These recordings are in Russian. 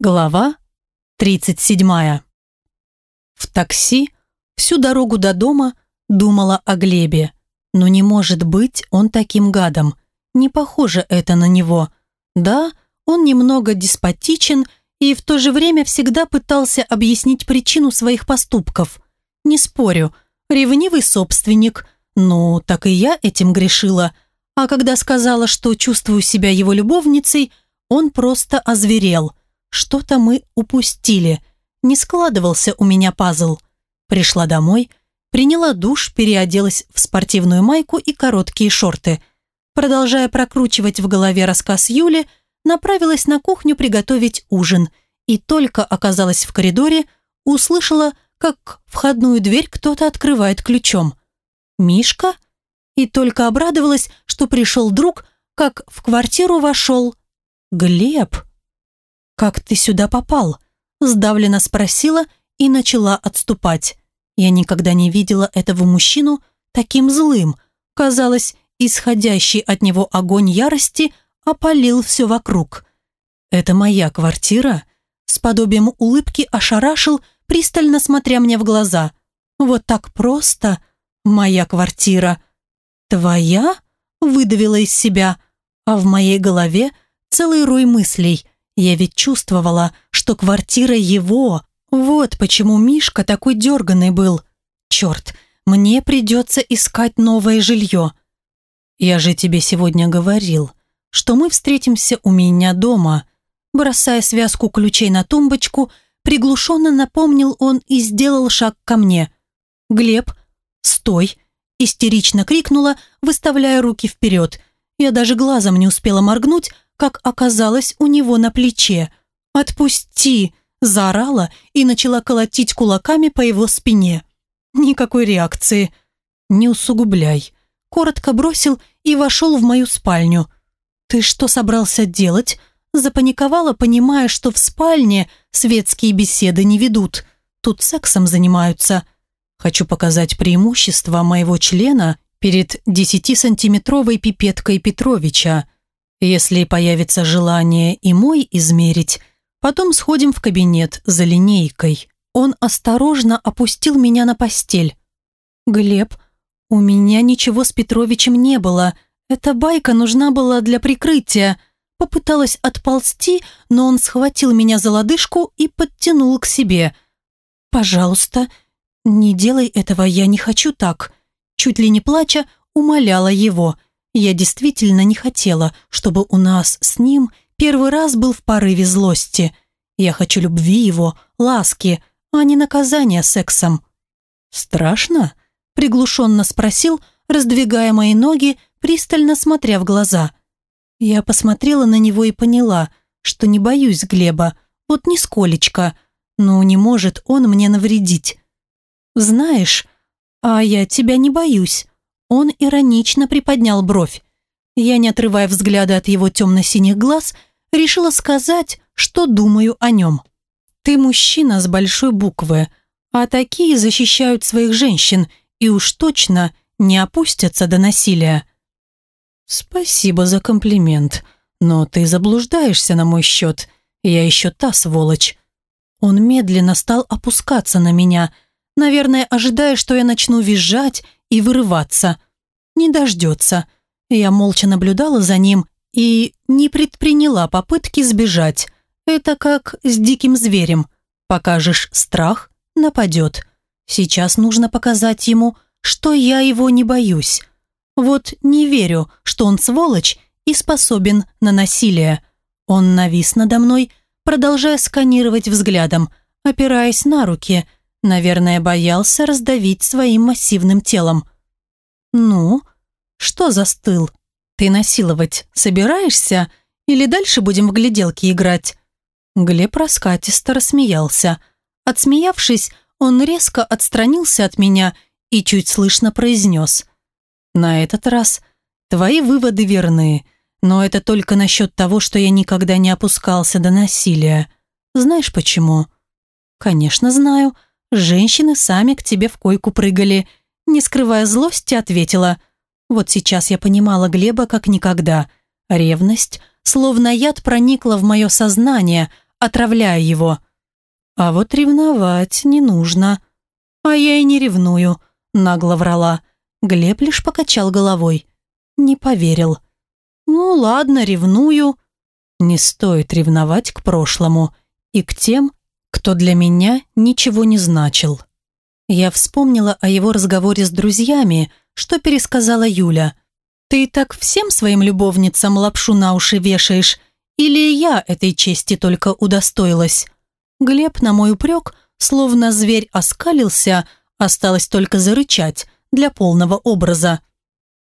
Глава 37. В такси всю дорогу до дома думала о Глебе. Но не может быть он таким гадом. Не похоже это на него. Да, он немного деспотичен и в то же время всегда пытался объяснить причину своих поступков. Не спорю, ревнивый собственник. Ну, так и я этим грешила. А когда сказала, что чувствую себя его любовницей, он просто озверел – что-то мы упустили. Не складывался у меня пазл. Пришла домой, приняла душ, переоделась в спортивную майку и короткие шорты. Продолжая прокручивать в голове рассказ Юли, направилась на кухню приготовить ужин. И только оказалась в коридоре, услышала, как входную дверь кто-то открывает ключом. «Мишка?» И только обрадовалась, что пришел друг, как в квартиру вошел Глеб. «Как ты сюда попал?» Сдавленно спросила и начала отступать. Я никогда не видела этого мужчину таким злым. Казалось, исходящий от него огонь ярости опалил все вокруг. «Это моя квартира?» С подобием улыбки ошарашил, пристально смотря мне в глаза. «Вот так просто? Моя квартира?» «Твоя?» выдавила из себя, а в моей голове целый рой мыслей – я ведь чувствовала, что квартира его. Вот почему Мишка такой дерганый был. Черт, мне придется искать новое жилье. Я же тебе сегодня говорил, что мы встретимся у меня дома. Бросая связку ключей на тумбочку, приглушенно напомнил он и сделал шаг ко мне. «Глеб, стой!» истерично крикнула, выставляя руки вперед. Я даже глазом не успела моргнуть, как оказалось у него на плече. «Отпусти!» – заорала и начала колотить кулаками по его спине. Никакой реакции. «Не усугубляй», – коротко бросил и вошел в мою спальню. «Ты что собрался делать?» Запаниковала, понимая, что в спальне светские беседы не ведут. Тут сексом занимаются. Хочу показать преимущество моего члена перед десятисантиметровой пипеткой Петровича. Если появится желание и мой измерить, потом сходим в кабинет за линейкой. Он осторожно опустил меня на постель. «Глеб, у меня ничего с Петровичем не было. Эта байка нужна была для прикрытия». Попыталась отползти, но он схватил меня за лодыжку и подтянул к себе. «Пожалуйста, не делай этого, я не хочу так». Чуть ли не плача, умоляла его – я действительно не хотела, чтобы у нас с ним первый раз был в порыве злости. Я хочу любви его, ласки, а не наказания сексом. «Страшно?» – приглушенно спросил, раздвигая мои ноги, пристально смотря в глаза. Я посмотрела на него и поняла, что не боюсь Глеба, вот нисколечко, но не может он мне навредить. «Знаешь, а я тебя не боюсь», он иронично приподнял бровь. Я, не отрывая взгляда от его темно-синих глаз, решила сказать, что думаю о нем. «Ты мужчина с большой буквы, а такие защищают своих женщин и уж точно не опустятся до насилия». «Спасибо за комплимент, но ты заблуждаешься на мой счет. Я еще та сволочь». Он медленно стал опускаться на меня, наверное, ожидая, что я начну визжать и вырываться. Не дождется. Я молча наблюдала за ним и не предприняла попытки сбежать. Это как с диким зверем. Покажешь страх – нападет. Сейчас нужно показать ему, что я его не боюсь. Вот не верю, что он сволочь и способен на насилие. Он навис надо мной, продолжая сканировать взглядом, опираясь на руки – Наверное, боялся раздавить своим массивным телом. «Ну, что застыл? Ты насиловать собираешься? Или дальше будем в гляделки играть?» Глеб раскатисто рассмеялся. Отсмеявшись, он резко отстранился от меня и чуть слышно произнес. «На этот раз твои выводы верны, но это только насчет того, что я никогда не опускался до насилия. Знаешь почему?» «Конечно знаю», Женщины сами к тебе в койку прыгали. Не скрывая злости, ответила. Вот сейчас я понимала Глеба как никогда. Ревность, словно яд, проникла в мое сознание, отравляя его. А вот ревновать не нужно. А я и не ревную, нагло врала. Глеб лишь покачал головой. Не поверил. Ну ладно, ревную. Не стоит ревновать к прошлому и к тем, кто для меня ничего не значил. Я вспомнила о его разговоре с друзьями, что пересказала Юля. «Ты так всем своим любовницам лапшу на уши вешаешь? Или я этой чести только удостоилась?» Глеб на мой упрек, словно зверь оскалился, осталось только зарычать для полного образа.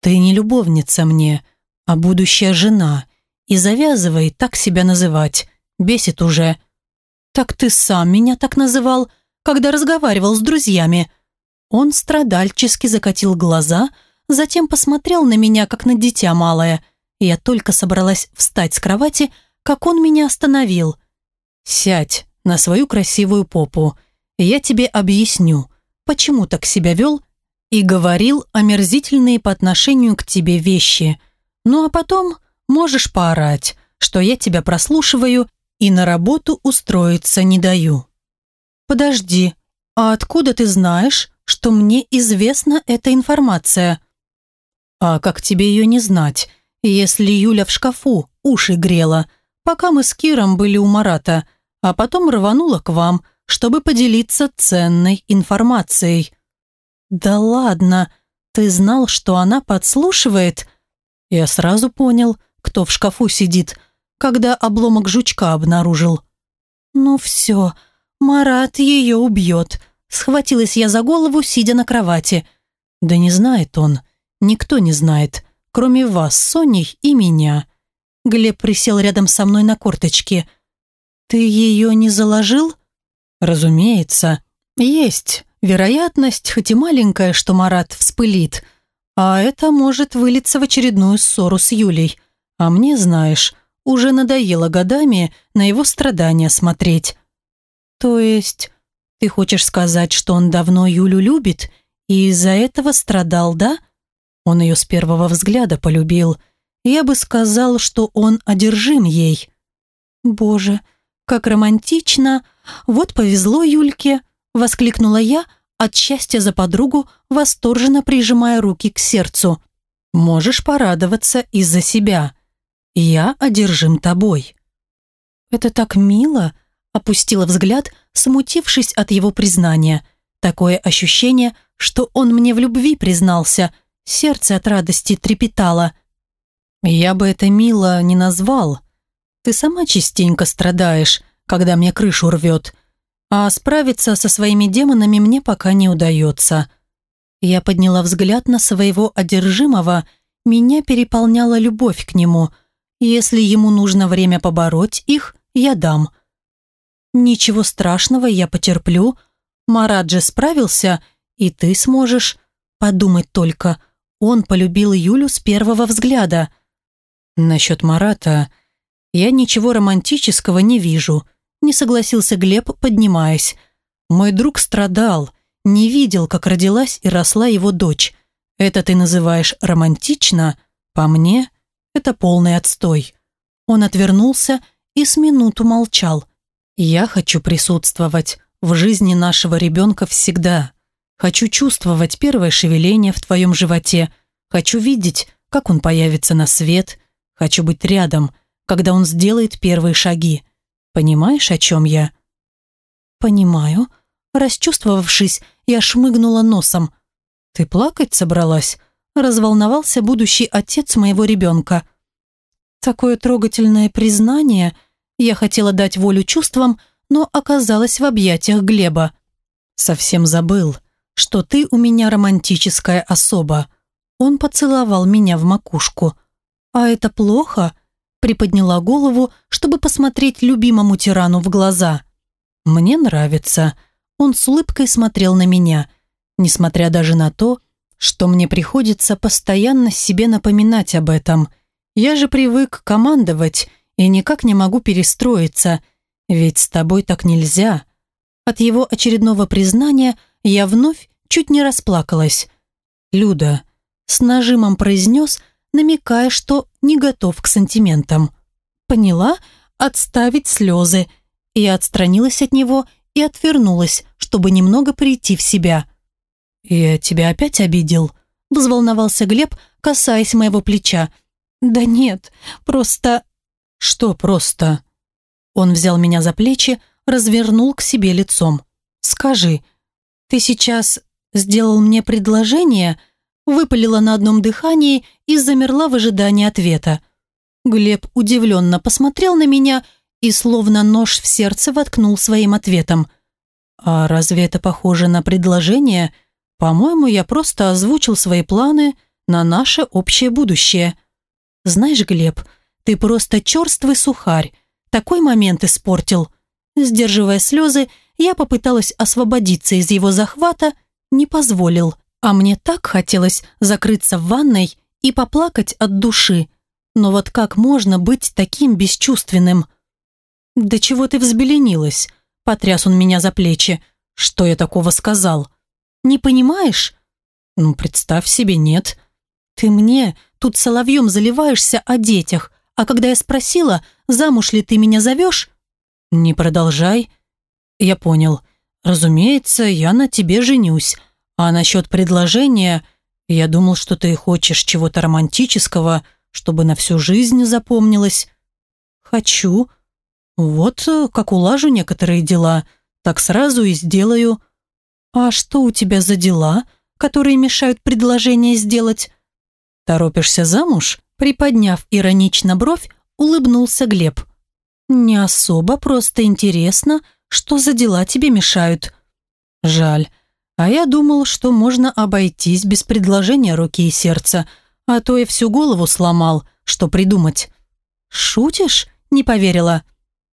«Ты не любовница мне, а будущая жена, и завязывай так себя называть, бесит уже». «Так ты сам меня так называл, когда разговаривал с друзьями». Он страдальчески закатил глаза, затем посмотрел на меня, как на дитя малое. Я только собралась встать с кровати, как он меня остановил. «Сядь на свою красивую попу, я тебе объясню, почему так себя вел и говорил омерзительные по отношению к тебе вещи. Ну а потом можешь поорать, что я тебя прослушиваю и на работу устроиться не даю». «Подожди, а откуда ты знаешь, что мне известна эта информация?» «А как тебе ее не знать, если Юля в шкафу уши грела, пока мы с Киром были у Марата, а потом рванула к вам, чтобы поделиться ценной информацией?» «Да ладно, ты знал, что она подслушивает?» Я сразу понял, кто в шкафу сидит, когда обломок жучка обнаружил. «Ну все, Марат ее убьет», — схватилась я за голову, сидя на кровати. «Да не знает он, никто не знает, кроме вас, Соней и меня». Глеб присел рядом со мной на корточке. «Ты ее не заложил?» «Разумеется. Есть вероятность, хоть и маленькая, что Марат вспылит. А это может вылиться в очередную ссору с Юлей. А мне, знаешь, уже надоело годами на его страдания смотреть. То есть, ты хочешь сказать, что он давно Юлю любит и из-за этого страдал, да? Он ее с первого взгляда полюбил. Я бы сказал, что он одержим ей. Боже, как романтично. Вот повезло Юльке, воскликнула я, от счастья за подругу, восторженно прижимая руки к сердцу. Можешь порадоваться из-за себя. Я одержим тобой». «Это так мило», — опустила взгляд, смутившись от его признания. Такое ощущение, что он мне в любви признался. Сердце от радости трепетало. «Я бы это мило не назвал. Ты сама частенько страдаешь, когда мне крышу рвет. А справиться со своими демонами мне пока не удается». Я подняла взгляд на своего одержимого, меня переполняла любовь к нему — если ему нужно время побороть их, я дам. Ничего страшного, я потерплю. Марат же справился, и ты сможешь. Подумать только, он полюбил Юлю с первого взгляда. Насчет Марата я ничего романтического не вижу, не согласился Глеб, поднимаясь. Мой друг страдал, не видел, как родилась и росла его дочь. Это ты называешь романтично? По мне, это полный отстой. Он отвернулся и с минуту молчал. Я хочу присутствовать в жизни нашего ребенка всегда. Хочу чувствовать первое шевеление в твоем животе. Хочу видеть, как он появится на свет. Хочу быть рядом, когда он сделает первые шаги. Понимаешь, о чем я? Понимаю. Расчувствовавшись, я шмыгнула носом. Ты плакать собралась? Разволновался будущий отец моего ребенка. Такое трогательное признание я хотела дать волю чувствам, но оказалась в объятиях Глеба. Совсем забыл, что ты у меня романтическая особа. Он поцеловал меня в макушку. А это плохо? Приподняла голову, чтобы посмотреть любимому тирану в глаза. Мне нравится. Он с улыбкой смотрел на меня, несмотря даже на то, что мне приходится постоянно себе напоминать об этом. Я же привык командовать и никак не могу перестроиться, ведь с тобой так нельзя. От его очередного признания я вновь чуть не расплакалась. «Люда», с нажимом произнес, намекая, что не готов к сантиментам. Поняла? Отставить слезы. Я отстранилась от него и отвернулась, чтобы немного прийти в себя. «Я тебя опять обидел?» – взволновался Глеб, касаясь моего плеча. «Да нет, просто...» «Что просто?» Он взял меня за плечи, развернул к себе лицом. «Скажи, ты сейчас сделал мне предложение?» Выпалила на одном дыхании и замерла в ожидании ответа. Глеб удивленно посмотрел на меня и словно нож в сердце воткнул своим ответом. «А разве это похоже на предложение? По-моему, я просто озвучил свои планы на наше общее будущее». «Знаешь, Глеб, ты просто черствый сухарь. Такой момент испортил». Сдерживая слезы, я попыталась освободиться из его захвата, не позволил. А мне так хотелось закрыться в ванной и поплакать от души. Но вот как можно быть таким бесчувственным? «Да чего ты взбеленилась?» – потряс он меня за плечи. «Что я такого сказал?» «Не понимаешь?» «Ну, представь себе, нет». «Ты мне тут соловьем заливаешься о детях, а когда я спросила, замуж ли ты меня зовешь?» «Не продолжай». «Я понял. Разумеется, я на тебе женюсь. А насчет предложения, я думал, что ты хочешь чего-то романтического, чтобы на всю жизнь запомнилось». «Хочу. Вот э, как улажу некоторые дела, так сразу и сделаю». «А что у тебя за дела, которые мешают предложение сделать?» «Торопишься замуж?» Приподняв иронично бровь, улыбнулся Глеб. «Не особо, просто интересно, что за дела тебе мешают». «Жаль. А я думал, что можно обойтись без предложения руки и сердца, а то я всю голову сломал, что придумать». «Шутишь?» – не поверила.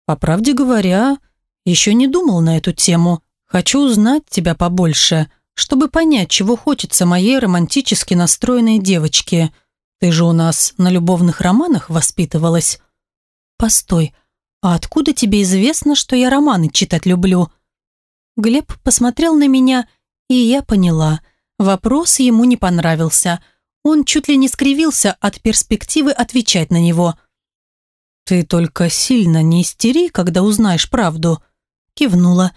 «По правде говоря, еще не думал на эту тему. Хочу узнать тебя побольше, чтобы понять, чего хочется моей романтически настроенной девочке. Ты же у нас на любовных романах воспитывалась». «Постой, а откуда тебе известно, что я романы читать люблю?» Глеб посмотрел на меня, и я поняла. Вопрос ему не понравился. Он чуть ли не скривился от перспективы отвечать на него. «Ты только сильно не истери, когда узнаешь правду», – кивнула.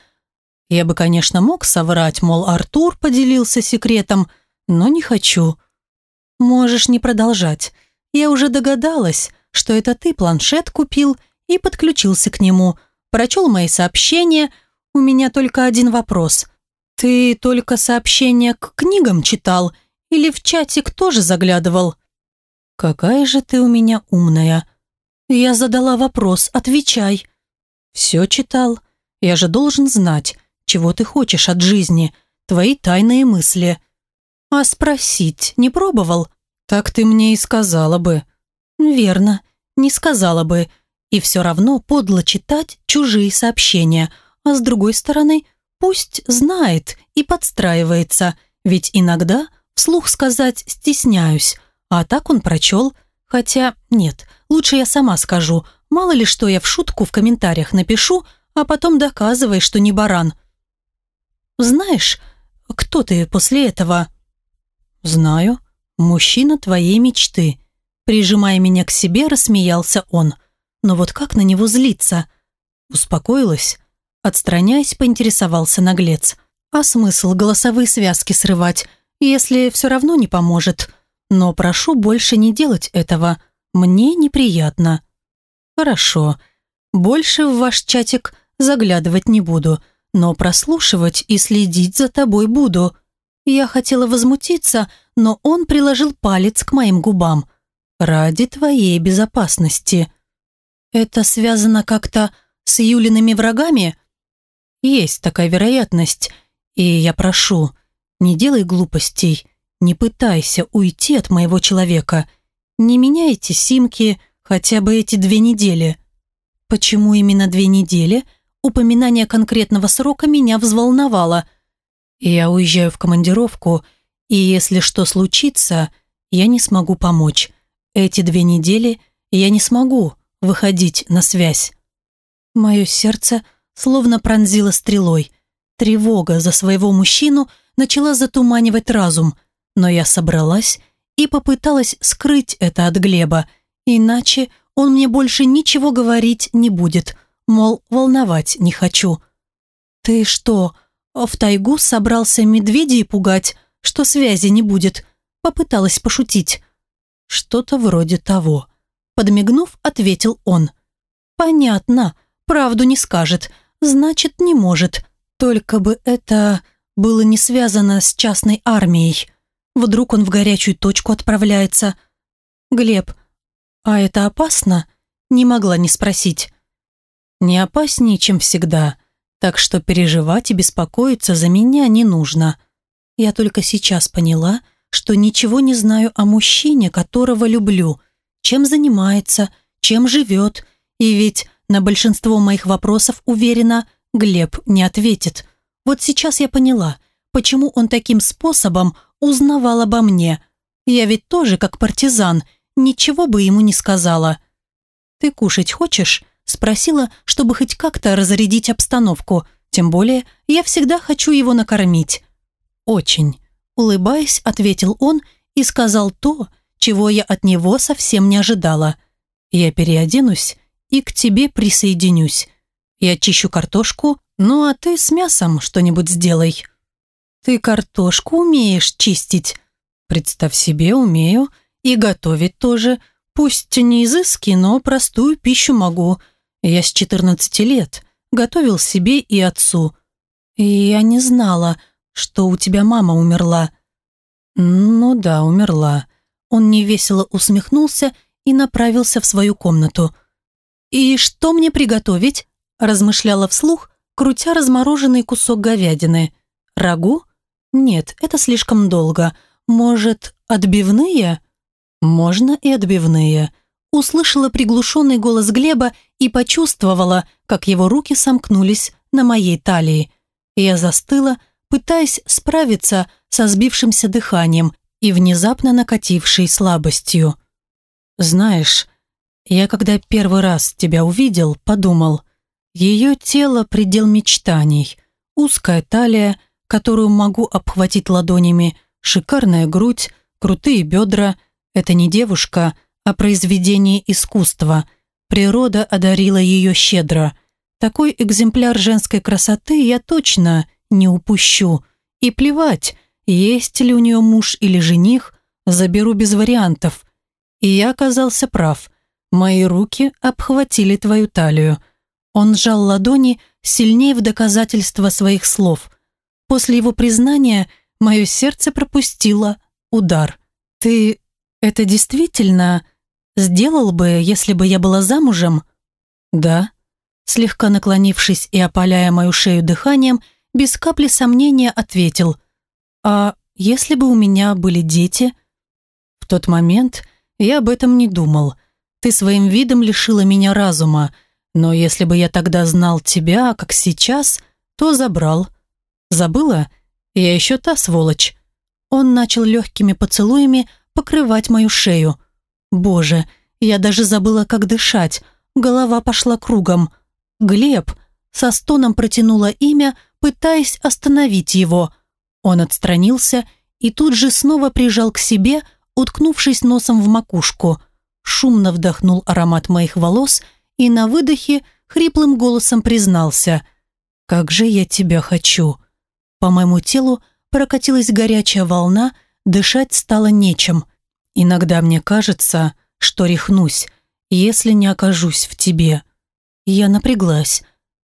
Я бы, конечно, мог соврать, мол, Артур поделился секретом, но не хочу. Можешь не продолжать. Я уже догадалась, что это ты планшет купил и подключился к нему. Прочел мои сообщения. У меня только один вопрос. Ты только сообщения к книгам читал или в чатик тоже заглядывал? Какая же ты у меня умная. Я задала вопрос, отвечай. Все читал. Я же должен знать, чего ты хочешь от жизни, твои тайные мысли. А спросить не пробовал? Так ты мне и сказала бы. Верно, не сказала бы. И все равно подло читать чужие сообщения. А с другой стороны, пусть знает и подстраивается. Ведь иногда вслух сказать стесняюсь. А так он прочел. Хотя, нет, лучше я сама скажу. Мало ли что я в шутку в комментариях напишу, а потом доказывай, что не баран. Знаешь, кто ты после этого?» «Знаю. Мужчина твоей мечты». Прижимая меня к себе, рассмеялся он. Но вот как на него злиться? Успокоилась. Отстраняясь, поинтересовался наглец. А смысл голосовые связки срывать, если все равно не поможет? Но прошу больше не делать этого. Мне неприятно. Хорошо. Больше в ваш чатик заглядывать не буду но прослушивать и следить за тобой буду». Я хотела возмутиться, но он приложил палец к моим губам. «Ради твоей безопасности». «Это связано как-то с Юлиными врагами?» «Есть такая вероятность, и я прошу, не делай глупостей, не пытайся уйти от моего человека, не меняйте симки хотя бы эти две недели». «Почему именно две недели?» Упоминание конкретного срока меня взволновало. Я уезжаю в командировку, и если что случится, я не смогу помочь. Эти две недели я не смогу выходить на связь. Мое сердце словно пронзило стрелой. Тревога за своего мужчину начала затуманивать разум, но я собралась и попыталась скрыть это от Глеба, иначе он мне больше ничего говорить не будет – мол, волновать не хочу. «Ты что, в тайгу собрался медведей пугать, что связи не будет?» Попыталась пошутить. «Что-то вроде того». Подмигнув, ответил он. «Понятно, правду не скажет, значит, не может. Только бы это было не связано с частной армией. Вдруг он в горячую точку отправляется. Глеб, а это опасно? Не могла не спросить. Не опаснее, чем всегда, так что переживать и беспокоиться за меня не нужно. Я только сейчас поняла, что ничего не знаю о мужчине, которого люблю, чем занимается, чем живет, и ведь на большинство моих вопросов, уверена, Глеб не ответит. Вот сейчас я поняла, почему он таким способом узнавал обо мне. Я ведь тоже, как партизан, ничего бы ему не сказала. «Ты кушать хочешь?» Спросила, чтобы хоть как-то разрядить обстановку. Тем более, я всегда хочу его накормить. «Очень», — улыбаясь, ответил он и сказал то, чего я от него совсем не ожидала. «Я переоденусь и к тебе присоединюсь. Я чищу картошку, ну а ты с мясом что-нибудь сделай». «Ты картошку умеешь чистить?» «Представь себе, умею. И готовить тоже. Пусть не изыски, но простую пищу могу. Я с 14 лет. Готовил себе и отцу. И я не знала, что у тебя мама умерла». «Ну да, умерла». Он невесело усмехнулся и направился в свою комнату. «И что мне приготовить?» размышляла вслух, крутя размороженный кусок говядины. «Рагу? Нет, это слишком долго. Может, отбивные? Можно и отбивные. Услышала приглушенный голос Глеба и почувствовала, как его руки сомкнулись на моей талии. Я застыла, пытаясь справиться со сбившимся дыханием и внезапно накатившей слабостью. «Знаешь, я когда первый раз тебя увидел, подумал, ее тело – предел мечтаний, узкая талия – которую могу обхватить ладонями, шикарная грудь, крутые бедра. Это не девушка, а произведение искусства. Природа одарила ее щедро. Такой экземпляр женской красоты я точно не упущу. И плевать, есть ли у нее муж или жених, заберу без вариантов. И я оказался прав. Мои руки обхватили твою талию. Он сжал ладони сильнее в доказательство своих слов. После его признания мое сердце пропустило удар. «Ты это действительно сделал бы, если бы я была замужем?» «Да». Слегка наклонившись и опаляя мою шею дыханием, без капли сомнения ответил. «А если бы у меня были дети?» «В тот момент я об этом не думал. Ты своим видом лишила меня разума, но если бы я тогда знал тебя, как сейчас, то забрал. Забыла? Я еще та сволочь. Он начал легкими поцелуями покрывать мою шею. Боже, я даже забыла, как дышать. Голова пошла кругом. Глеб со стоном протянула имя, пытаясь остановить его. Он отстранился и тут же снова прижал к себе, уткнувшись носом в макушку. Шумно вдохнул аромат моих волос и на выдохе хриплым голосом признался. «Как же я тебя хочу!» По моему телу прокатилась горячая волна, дышать стало нечем. Иногда мне кажется, что рехнусь, если не окажусь в тебе. Я напряглась.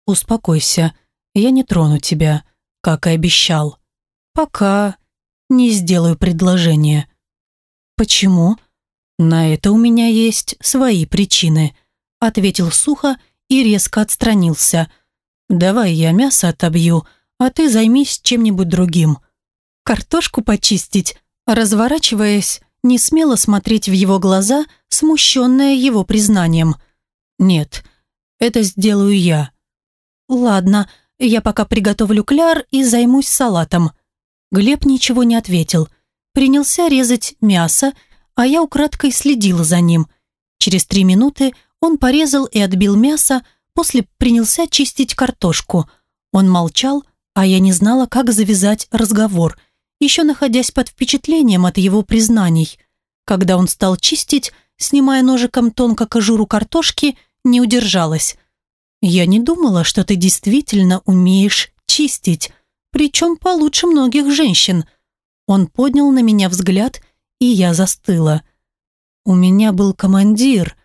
Успокойся, я не трону тебя, как и обещал. Пока не сделаю предложение. Почему? На это у меня есть свои причины, ответил сухо и резко отстранился. Давай я мясо отобью, а ты займись чем-нибудь другим. Картошку почистить, разворачиваясь, не смело смотреть в его глаза, смущенная его признанием. Нет, это сделаю я. Ладно, я пока приготовлю кляр и займусь салатом. Глеб ничего не ответил. Принялся резать мясо, а я украдкой следила за ним. Через три минуты он порезал и отбил мясо, после принялся чистить картошку. Он молчал, а я не знала, как завязать разговор, еще находясь под впечатлением от его признаний. Когда он стал чистить, снимая ножиком тонко кожуру картошки, не удержалась. Я не думала, что ты действительно умеешь чистить, причем получше многих женщин. Он поднял на меня взгляд, и я застыла. У меня был командир.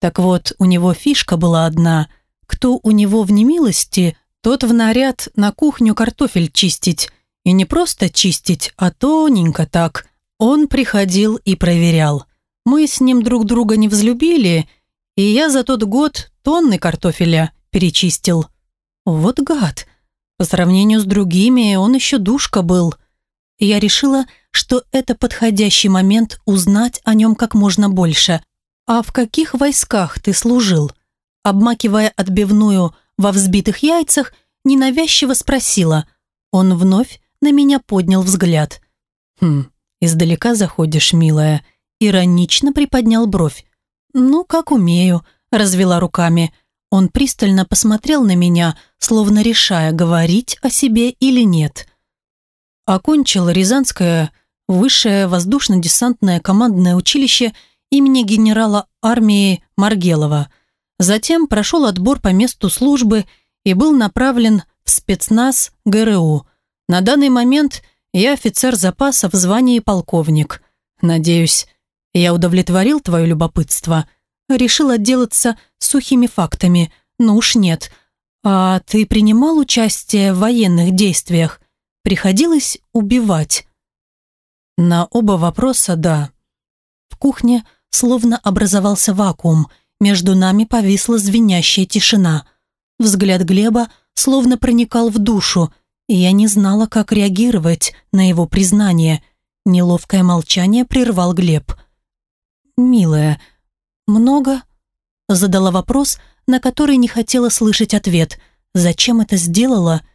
Так вот, у него фишка была одна. Кто у него в немилости, тот в наряд на кухню картофель чистить. И не просто чистить, а тоненько так. Он приходил и проверял. Мы с ним друг друга не взлюбили, и я за тот год тонны картофеля перечистил. Вот гад. По сравнению с другими он еще душка был. Я решила, что это подходящий момент узнать о нем как можно больше. «А в каких войсках ты служил?» Обмакивая отбивную во взбитых яйцах, ненавязчиво спросила. Он вновь на меня поднял взгляд. «Хм, издалека заходишь, милая», иронично приподнял бровь. «Ну, как умею», развела руками. Он пристально посмотрел на меня, словно решая, говорить о себе или нет. Окончил Рязанское высшее воздушно-десантное командное училище имени генерала армии Маргелова. Затем прошел отбор по месту службы и был направлен в спецназ ГРУ. На данный момент я офицер запаса в звании полковник. Надеюсь, я удовлетворил твое любопытство – Решил отделаться сухими фактами. Ну уж нет. А ты принимал участие в военных действиях? Приходилось убивать? На оба вопроса да. В кухне словно образовался вакуум. Между нами повисла звенящая тишина. Взгляд Глеба словно проникал в душу, и я не знала, как реагировать на его признание. Неловкое молчание прервал Глеб. «Милая, «Много?» Задала вопрос, на который не хотела слышать ответ. Зачем это сделала?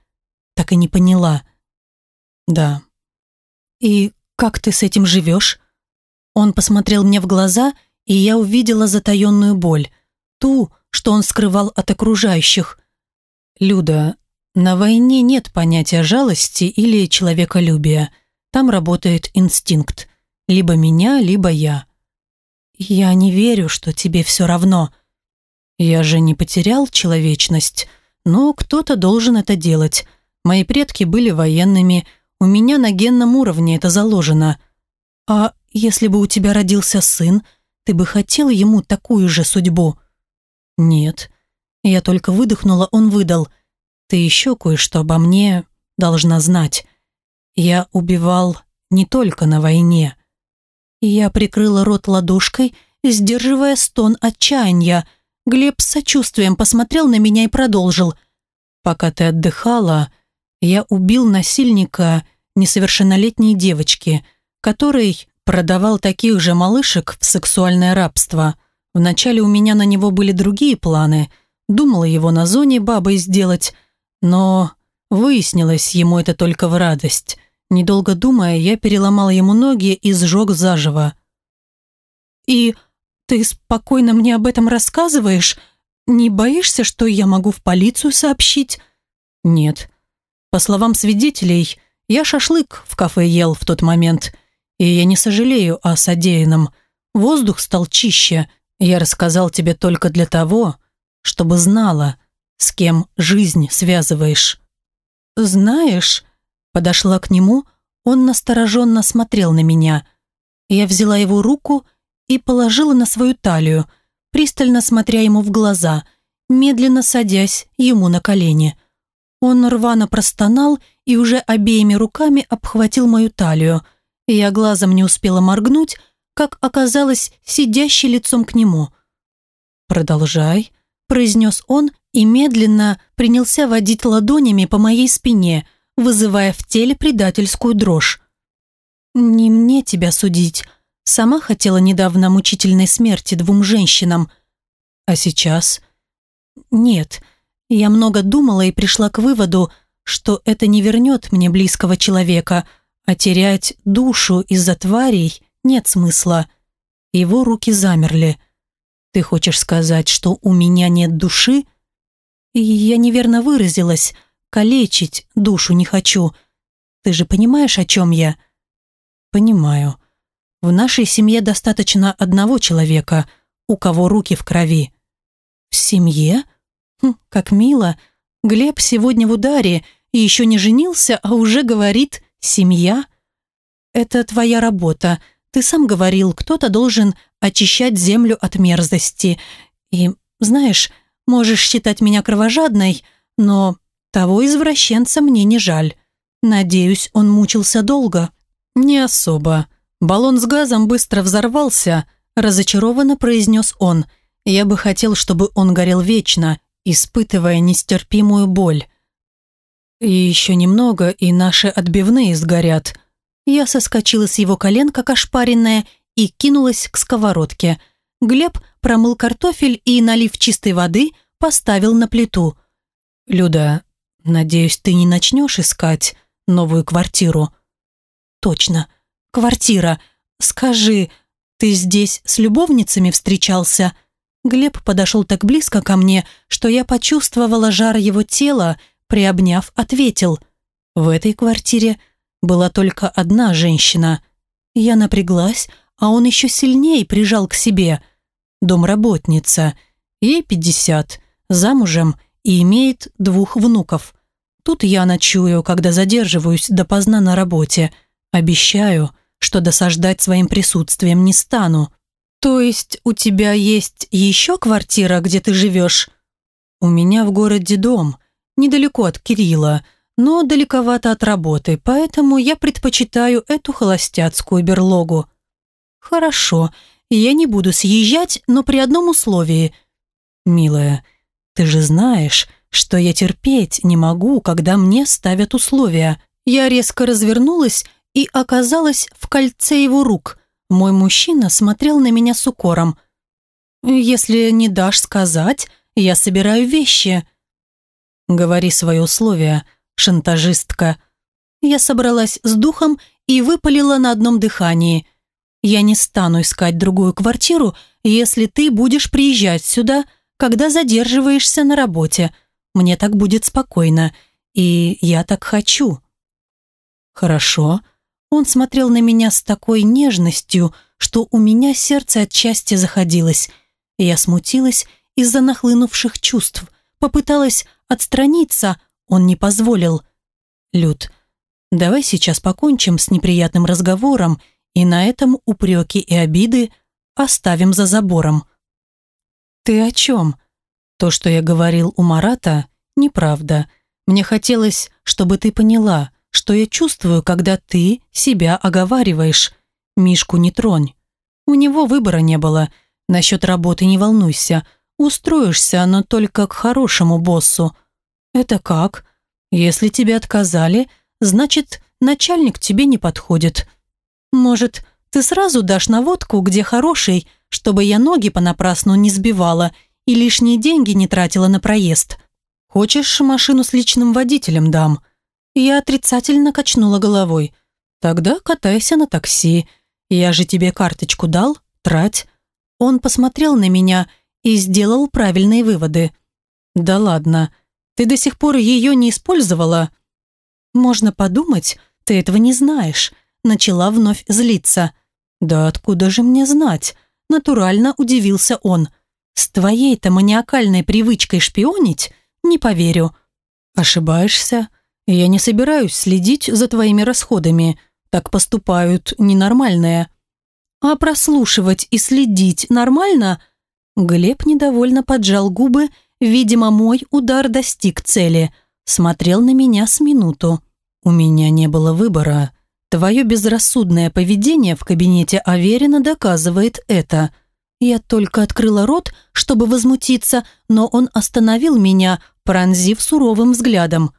Так и не поняла. «Да». «И как ты с этим живешь?» Он посмотрел мне в глаза, и я увидела затаенную боль. Ту, что он скрывал от окружающих. «Люда, на войне нет понятия жалости или человеколюбия. Там работает инстинкт. Либо меня, либо я. «Я не верю, что тебе все равно. Я же не потерял человечность, но кто-то должен это делать. Мои предки были военными, у меня на генном уровне это заложено. А если бы у тебя родился сын, ты бы хотел ему такую же судьбу?» «Нет». Я только выдохнула, он выдал. «Ты еще кое-что обо мне должна знать. Я убивал не только на войне. Я прикрыла рот ладошкой, сдерживая стон отчаяния. Глеб с сочувствием посмотрел на меня и продолжил. «Пока ты отдыхала, я убил насильника несовершеннолетней девочки, который продавал таких же малышек в сексуальное рабство. Вначале у меня на него были другие планы. Думала его на зоне бабой сделать, но выяснилось ему это только в радость. Недолго думая, я переломал ему ноги и сжег заживо. «И ты спокойно мне об этом рассказываешь? Не боишься, что я могу в полицию сообщить?» «Нет. По словам свидетелей, я шашлык в кафе ел в тот момент, и я не сожалею о содеянном. Воздух стал чище. Я рассказал тебе только для того, чтобы знала, с кем жизнь связываешь». «Знаешь...» Подошла к нему, он настороженно смотрел на меня. Я взяла его руку и положила на свою талию, пристально смотря ему в глаза, медленно садясь ему на колени. Он рвано простонал и уже обеими руками обхватил мою талию. Я глазом не успела моргнуть, как оказалось сидящий лицом к нему. «Продолжай», – произнес он и медленно принялся водить ладонями по моей спине – вызывая в теле предательскую дрожь. «Не мне тебя судить. Сама хотела недавно мучительной смерти двум женщинам. А сейчас?» «Нет. Я много думала и пришла к выводу, что это не вернет мне близкого человека, а терять душу из-за тварей нет смысла». Его руки замерли. «Ты хочешь сказать, что у меня нет души?» «Я неверно выразилась», калечить душу не хочу. Ты же понимаешь, о чем я?» «Понимаю. В нашей семье достаточно одного человека, у кого руки в крови». «В семье?» Хм, как мило. Глеб сегодня в ударе и еще не женился, а уже говорит «семья». Это твоя работа. Ты сам говорил, кто-то должен очищать землю от мерзости. И, знаешь, можешь считать меня кровожадной, но того извращенца мне не жаль. Надеюсь, он мучился долго. Не особо. Баллон с газом быстро взорвался, разочарованно произнес он. Я бы хотел, чтобы он горел вечно, испытывая нестерпимую боль. И еще немного, и наши отбивные сгорят. Я соскочила с его колен, как ошпаренная, и кинулась к сковородке. Глеб промыл картофель и, налив чистой воды, поставил на плиту. «Люда, надеюсь, ты не начнешь искать новую квартиру?» «Точно, квартира. Скажи, ты здесь с любовницами встречался?» Глеб подошел так близко ко мне, что я почувствовала жар его тела, приобняв, ответил. «В этой квартире была только одна женщина». Я напряглась, а он еще сильнее прижал к себе. Домработница. Ей пятьдесят, замужем и имеет двух внуков. Тут я ночую, когда задерживаюсь допоздна на работе. Обещаю, что досаждать своим присутствием не стану. То есть у тебя есть еще квартира, где ты живешь? У меня в городе дом, недалеко от Кирилла, но далековато от работы, поэтому я предпочитаю эту холостяцкую берлогу. Хорошо, я не буду съезжать, но при одном условии. Милая, ты же знаешь, что я терпеть не могу, когда мне ставят условия. Я резко развернулась и оказалась в кольце его рук. Мой мужчина смотрел на меня с укором. «Если не дашь сказать, я собираю вещи». «Говори свои условия, шантажистка». Я собралась с духом и выпалила на одном дыхании. «Я не стану искать другую квартиру, если ты будешь приезжать сюда, когда задерживаешься на работе. Мне так будет спокойно, и я так хочу». «Хорошо». Он смотрел на меня с такой нежностью, что у меня сердце от счастья заходилось. Я смутилась из-за нахлынувших чувств, попыталась отстраниться, он не позволил. «Люд, давай сейчас покончим с неприятным разговором и на этом упреки и обиды оставим за забором». «Ты о чем?» То, что я говорил у Марата, неправда. Мне хотелось, чтобы ты поняла, что я чувствую, когда ты себя оговариваешь. Мишку не тронь. У него выбора не было. Насчет работы не волнуйся. Устроишься, но только к хорошему боссу. Это как? Если тебе отказали, значит, начальник тебе не подходит. Может, ты сразу дашь наводку, где хороший, чтобы я ноги понапрасну не сбивала – и лишние деньги не тратила на проезд. Хочешь, машину с личным водителем дам?» Я отрицательно качнула головой. «Тогда катайся на такси. Я же тебе карточку дал, трать». Он посмотрел на меня и сделал правильные выводы. «Да ладно, ты до сих пор ее не использовала?» «Можно подумать, ты этого не знаешь», начала вновь злиться. «Да откуда же мне знать?» Натурально удивился он. С твоей-то маниакальной привычкой шпионить не поверю. Ошибаешься. Я не собираюсь следить за твоими расходами. Так поступают ненормальные. А прослушивать и следить нормально? Глеб недовольно поджал губы. Видимо, мой удар достиг цели. Смотрел на меня с минуту. У меня не было выбора. Твое безрассудное поведение в кабинете Аверина доказывает это – я только открыла рот, чтобы возмутиться, но он остановил меня, пронзив суровым взглядом.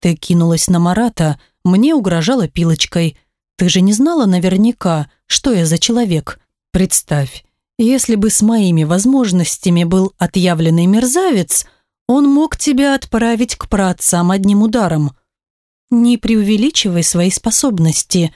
«Ты кинулась на Марата, мне угрожала пилочкой. Ты же не знала наверняка, что я за человек. Представь, если бы с моими возможностями был отъявленный мерзавец, он мог тебя отправить к праотцам одним ударом. Не преувеличивай свои способности.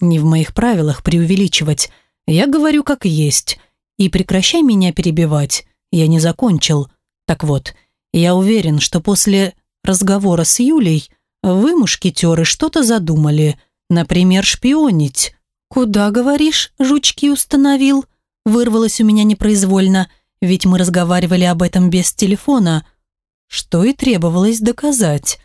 Не в моих правилах преувеличивать. Я говорю как есть. И прекращай меня перебивать, я не закончил. Так вот, я уверен, что после разговора с Юлей вы, мушкетеры, что-то задумали. Например, шпионить. «Куда, говоришь, жучки установил?» Вырвалось у меня непроизвольно, ведь мы разговаривали об этом без телефона. что и требовалось доказать.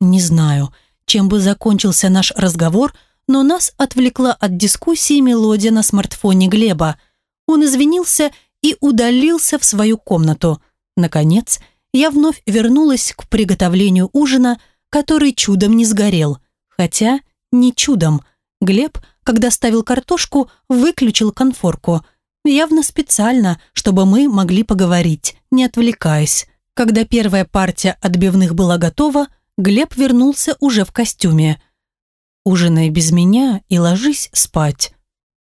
Не знаю, чем бы закончился наш разговор, но нас отвлекла от дискуссии мелодия на смартфоне Глеба. Он извинился и удалился в свою комнату. Наконец, я вновь вернулась к приготовлению ужина, который чудом не сгорел. Хотя не чудом. Глеб, когда ставил картошку, выключил конфорку. Явно специально, чтобы мы могли поговорить, не отвлекаясь. Когда первая партия отбивных была готова, Глеб вернулся уже в костюме. «Ужинай без меня и ложись спать».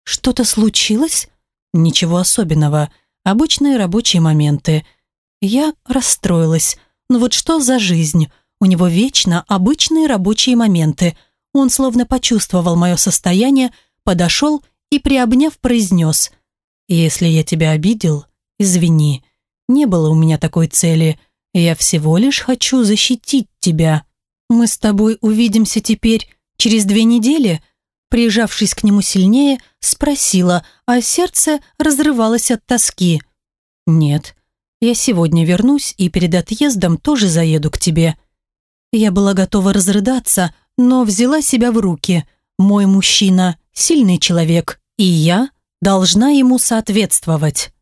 «Что-то случилось?» «Ничего особенного. Обычные рабочие моменты». Я расстроилась. «Ну вот что за жизнь? У него вечно обычные рабочие моменты». Он словно почувствовал мое состояние, подошел и, приобняв, произнес «Если я тебя обидел, извини. Не было у меня такой цели. Я всего лишь хочу защитить тебя. Мы с тобой увидимся теперь через две недели?» Прижавшись к нему сильнее, спросила, а сердце разрывалось от тоски. «Нет, я сегодня вернусь и перед отъездом тоже заеду к тебе». Я была готова разрыдаться, но взяла себя в руки. Мой мужчина – сильный человек, и я должна ему соответствовать.